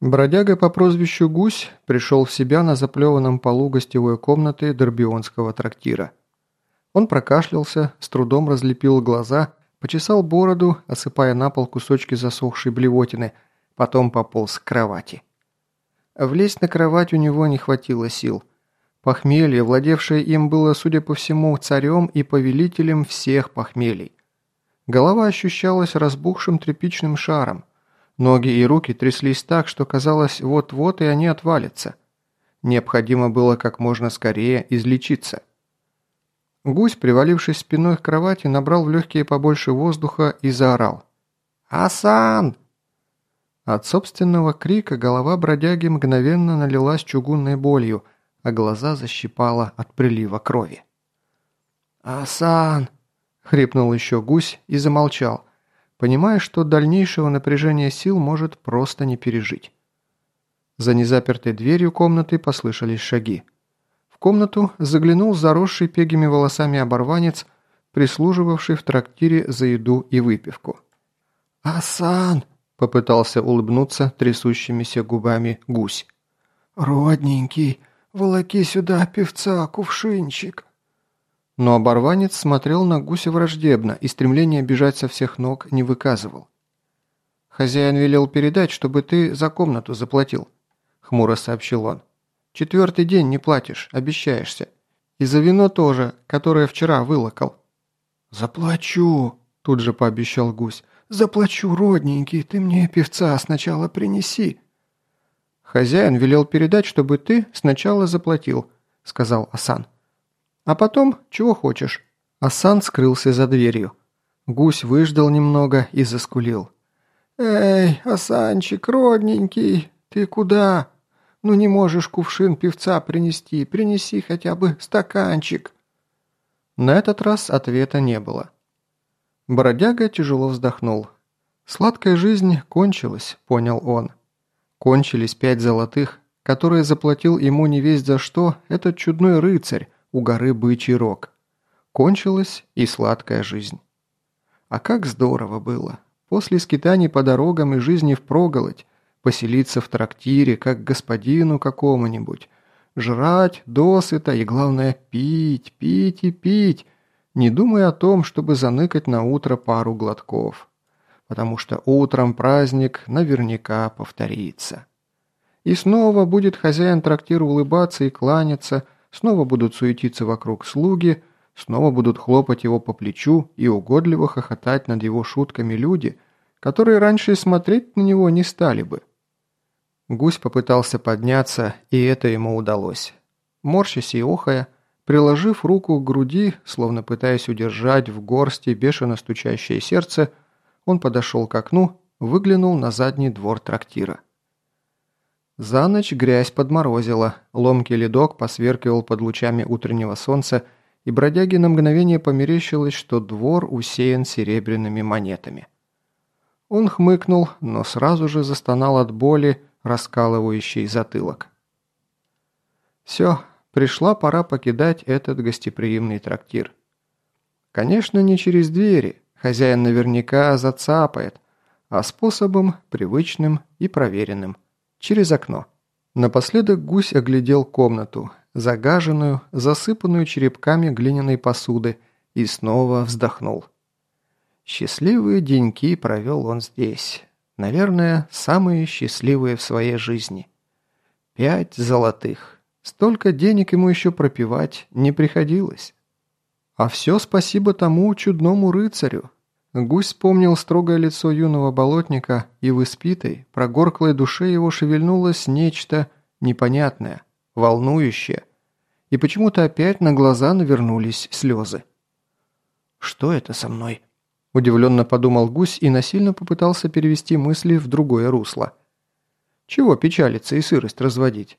Бродяга по прозвищу Гусь пришел в себя на заплеванном полу гостевой комнаты Дорбионского трактира. Он прокашлялся, с трудом разлепил глаза, почесал бороду, осыпая на пол кусочки засохшей блевотины, потом пополз к кровати. Влезть на кровать у него не хватило сил. Похмелье, владевшее им, было, судя по всему, царем и повелителем всех похмелий. Голова ощущалась разбухшим тряпичным шаром. Ноги и руки тряслись так, что казалось, вот-вот и они отвалятся. Необходимо было как можно скорее излечиться. Гусь, привалившись спиной к кровати, набрал в легкие побольше воздуха и заорал. «Асан!» От собственного крика голова бродяги мгновенно налилась чугунной болью, а глаза защипала от прилива крови. «Асан!» — хрипнул еще гусь и замолчал, понимая, что дальнейшего напряжения сил может просто не пережить. За незапертой дверью комнаты послышались шаги. В комнату заглянул заросший пегими волосами оборванец, прислуживавший в трактире за еду и выпивку. «Асан!» – попытался улыбнуться трясущимися губами гусь. «Родненький, волоки сюда певца, кувшинчик!» Но оборванец смотрел на гуся враждебно и стремление бежать со всех ног не выказывал. «Хозяин велел передать, чтобы ты за комнату заплатил», – хмуро сообщил он. «Четвертый день не платишь, обещаешься. И за вино тоже, которое вчера вылокал». «Заплачу», – тут же пообещал гусь. «Заплачу, родненький, ты мне певца сначала принеси». «Хозяин велел передать, чтобы ты сначала заплатил», – сказал Асан. А потом, чего хочешь». Асан скрылся за дверью. Гусь выждал немного и заскулил. «Эй, Асанчик, родненький, ты куда? Ну не можешь кувшин певца принести, принеси хотя бы стаканчик». На этот раз ответа не было. Бродяга тяжело вздохнул. «Сладкая жизнь кончилась», — понял он. Кончились пять золотых, которые заплатил ему не весть за что этот чудной рыцарь, у горы Бычий Рог. Кончилась и сладкая жизнь. А как здорово было. После скитаний по дорогам и жизни впроголодь, поселиться в трактире, как господину какому-нибудь, жрать досыта и, главное, пить, пить и пить, не думая о том, чтобы заныкать на утро пару глотков. Потому что утром праздник наверняка повторится. И снова будет хозяин трактира улыбаться и кланяться – снова будут суетиться вокруг слуги, снова будут хлопать его по плечу и угодливо хохотать над его шутками люди, которые раньше смотреть на него не стали бы. Гусь попытался подняться, и это ему удалось. Морщась и охая, приложив руку к груди, словно пытаясь удержать в горсти бешено стучащее сердце, он подошел к окну, выглянул на задний двор трактира. За ночь грязь подморозила, ломкий ледок посверкивал под лучами утреннего солнца, и бродяге на мгновение померещилось, что двор усеян серебряными монетами. Он хмыкнул, но сразу же застонал от боли, раскалывающей затылок. Все, пришла пора покидать этот гостеприимный трактир. Конечно, не через двери, хозяин наверняка зацапает, а способом привычным и проверенным – через окно. Напоследок гусь оглядел комнату, загаженную, засыпанную черепками глиняной посуды, и снова вздохнул. Счастливые деньки провел он здесь. Наверное, самые счастливые в своей жизни. Пять золотых. Столько денег ему еще пропивать не приходилось. А все спасибо тому чудному рыцарю, Гусь вспомнил строгое лицо юного болотника, и в испитой, прогорклой душе его шевельнулось нечто непонятное, волнующее, и почему-то опять на глаза навернулись слезы. «Что это со мной?» – удивленно подумал гусь и насильно попытался перевести мысли в другое русло. «Чего печалиться и сырость разводить?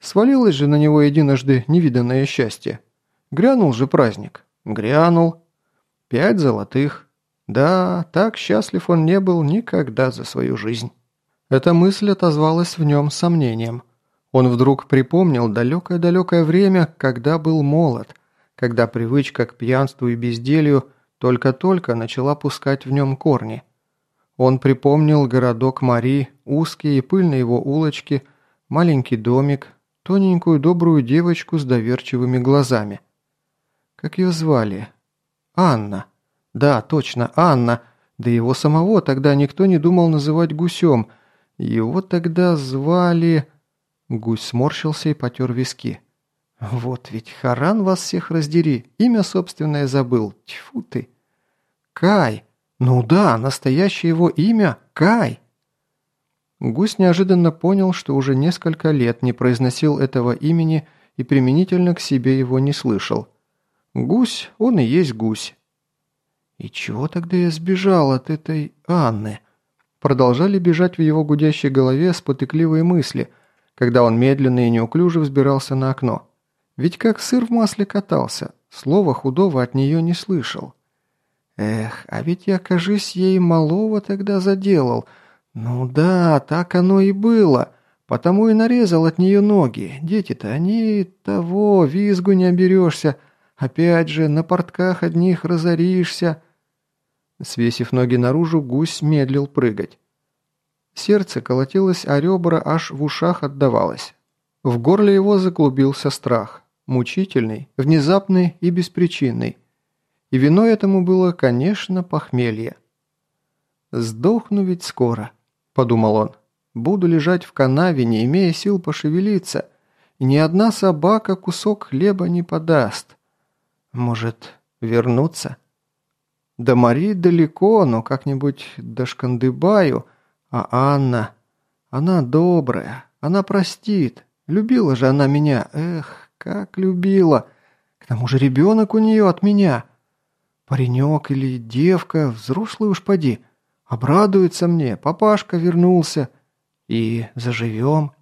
Свалилось же на него единожды невиданное счастье. Грянул же праздник. Грянул. Пять золотых». Да, так счастлив он не был никогда за свою жизнь. Эта мысль отозвалась в нем сомнением. Он вдруг припомнил далекое-далекое время, когда был молод, когда привычка к пьянству и безделью только-только начала пускать в нем корни. Он припомнил городок Мари, узкие и пыльные его улочки, маленький домик, тоненькую добрую девочку с доверчивыми глазами. Как ее звали? Анна. Да, точно, Анна. Да его самого тогда никто не думал называть гусем. Его тогда звали... Гусь сморщился и потер виски. «Вот ведь Харан вас всех раздери, имя собственное забыл. Тьфу ты!» «Кай! Ну да, настоящее его имя – Кай!» Гусь неожиданно понял, что уже несколько лет не произносил этого имени и применительно к себе его не слышал. Гусь, он и есть гусь. «И чего тогда я сбежал от этой Анны?» Продолжали бежать в его гудящей голове спотыкливые мысли, когда он медленно и неуклюже взбирался на окно. Ведь как сыр в масле катался, слова худого от нее не слышал. Эх, а ведь я, кажись, ей малого тогда заделал. Ну да, так оно и было. Потому и нарезал от нее ноги. Дети-то, они того, визгу не оберешься. Опять же, на портках одних разоришься. Свесив ноги наружу, гусь медлил прыгать. Сердце колотилось, а ребра аж в ушах отдавалось. В горле его заклубился страх мучительный, внезапный и беспричинный. И виной этому было, конечно, похмелье. «Сдохну ведь скоро», – подумал он. «Буду лежать в канаве, не имея сил пошевелиться, и ни одна собака кусок хлеба не подаст. Может, вернуться?» До Мари далеко, но как-нибудь дошкандыбаю, а Анна... Она добрая, она простит. Любила же она меня, эх, как любила. К тому же ребенок у нее от меня. Паренек или девка, взрослый уж поди. Обрадуется мне, папашка вернулся. И заживем.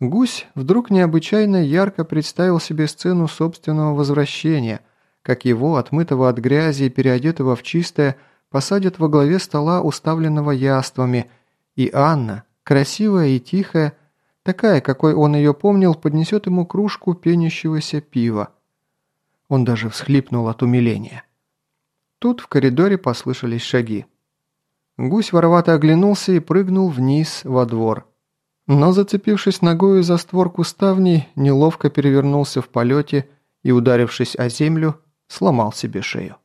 Гусь вдруг необычайно ярко представил себе сцену собственного возвращения, как его, отмытого от грязи и переодетого в чистое, посадят во главе стола, уставленного яствами, и Анна, красивая и тихая, Такая, какой он ее помнил, поднесет ему кружку пенящегося пива. Он даже всхлипнул от умиления. Тут в коридоре послышались шаги. Гусь воровато оглянулся и прыгнул вниз во двор. Но, зацепившись ногою за створку ставней, неловко перевернулся в полете и, ударившись о землю, сломал себе шею.